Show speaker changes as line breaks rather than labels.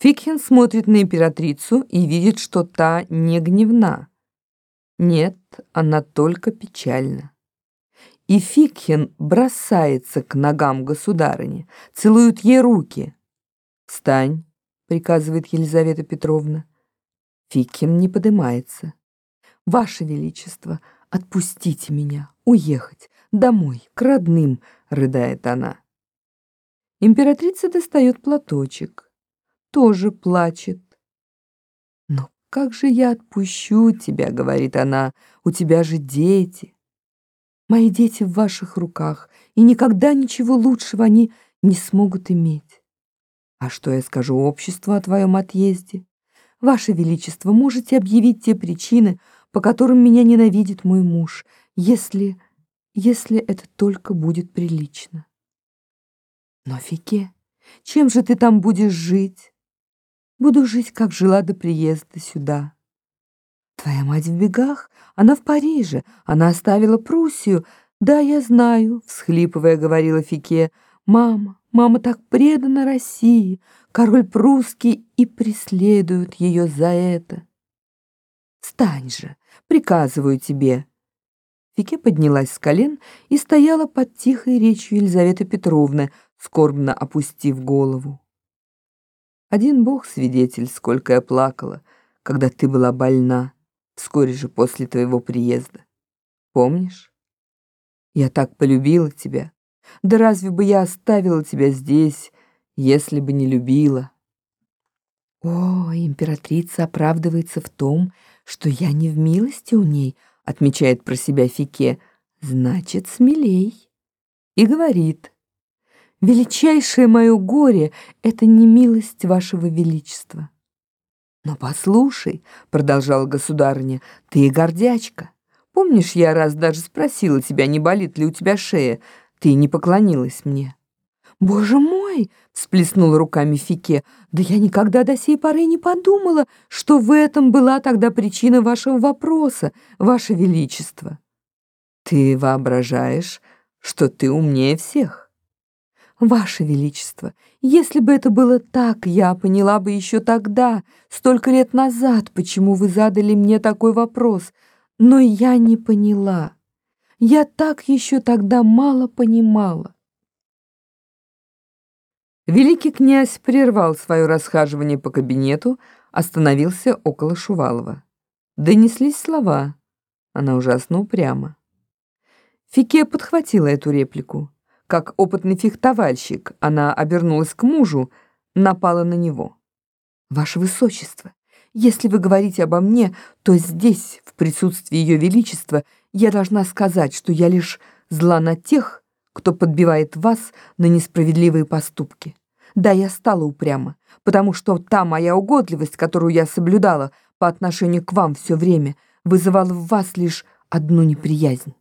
Фикхен смотрит на императрицу и видит, что та не гневна. Нет, она только печальна. И Фикхен бросается к ногам государыни, целует ей руки. «Встань», — приказывает Елизавета Петровна. Фикхен не поднимается. «Ваше Величество, отпустите меня, уехать, домой, к родным», — рыдает она. Императрица достает платочек тоже плачет. «Но как же я отпущу тебя?» — говорит она. «У тебя же дети. Мои дети в ваших руках, и никогда ничего лучшего они не смогут иметь. А что я скажу обществу о твоем отъезде? Ваше Величество, можете объявить те причины, по которым меня ненавидит мой муж, если... если это только будет прилично. Но, Фике, чем же ты там будешь жить? Буду жить, как жила до приезда сюда. Твоя мать в бегах, она в Париже, она оставила Пруссию. Да, я знаю, всхлипывая, говорила Фике. Мама, мама так предана России, король прусский и преследует ее за это. Встань же, приказываю тебе. Фике поднялась с колен и стояла под тихой речью Елизаветы Петровны, скорбно опустив голову. Один Бог свидетель, сколько я плакала, когда ты была больна, вскоре же после твоего приезда. Помнишь? Я так полюбила тебя. Да разве бы я оставила тебя здесь, если бы не любила? О, императрица оправдывается в том, что я не в милости у ней, отмечает про себя Фике. Значит, смелей. И говорит, Величайшее мое горе — это не милость вашего величества. Но послушай, — продолжала государыня, — ты гордячка. Помнишь, я раз даже спросила тебя, не болит ли у тебя шея? Ты не поклонилась мне. «Боже мой!» — всплеснула руками Фике. «Да я никогда до сей поры не подумала, что в этом была тогда причина вашего вопроса, ваше величество». «Ты воображаешь, что ты умнее всех?» «Ваше Величество, если бы это было так, я поняла бы еще тогда, столько лет назад, почему вы задали мне такой вопрос. Но я не поняла. Я так еще тогда мало понимала». Великий князь прервал свое расхаживание по кабинету, остановился около Шувалова. Донеслись слова. Она ужасно упряма. Фике подхватила эту реплику. Как опытный фехтовальщик, она обернулась к мужу, напала на него. «Ваше Высочество, если вы говорите обо мне, то здесь, в присутствии Ее Величества, я должна сказать, что я лишь зла на тех, кто подбивает вас на несправедливые поступки. Да, я стала упряма, потому что та моя угодливость, которую я соблюдала по отношению к вам все время, вызывала в вас лишь одну неприязнь.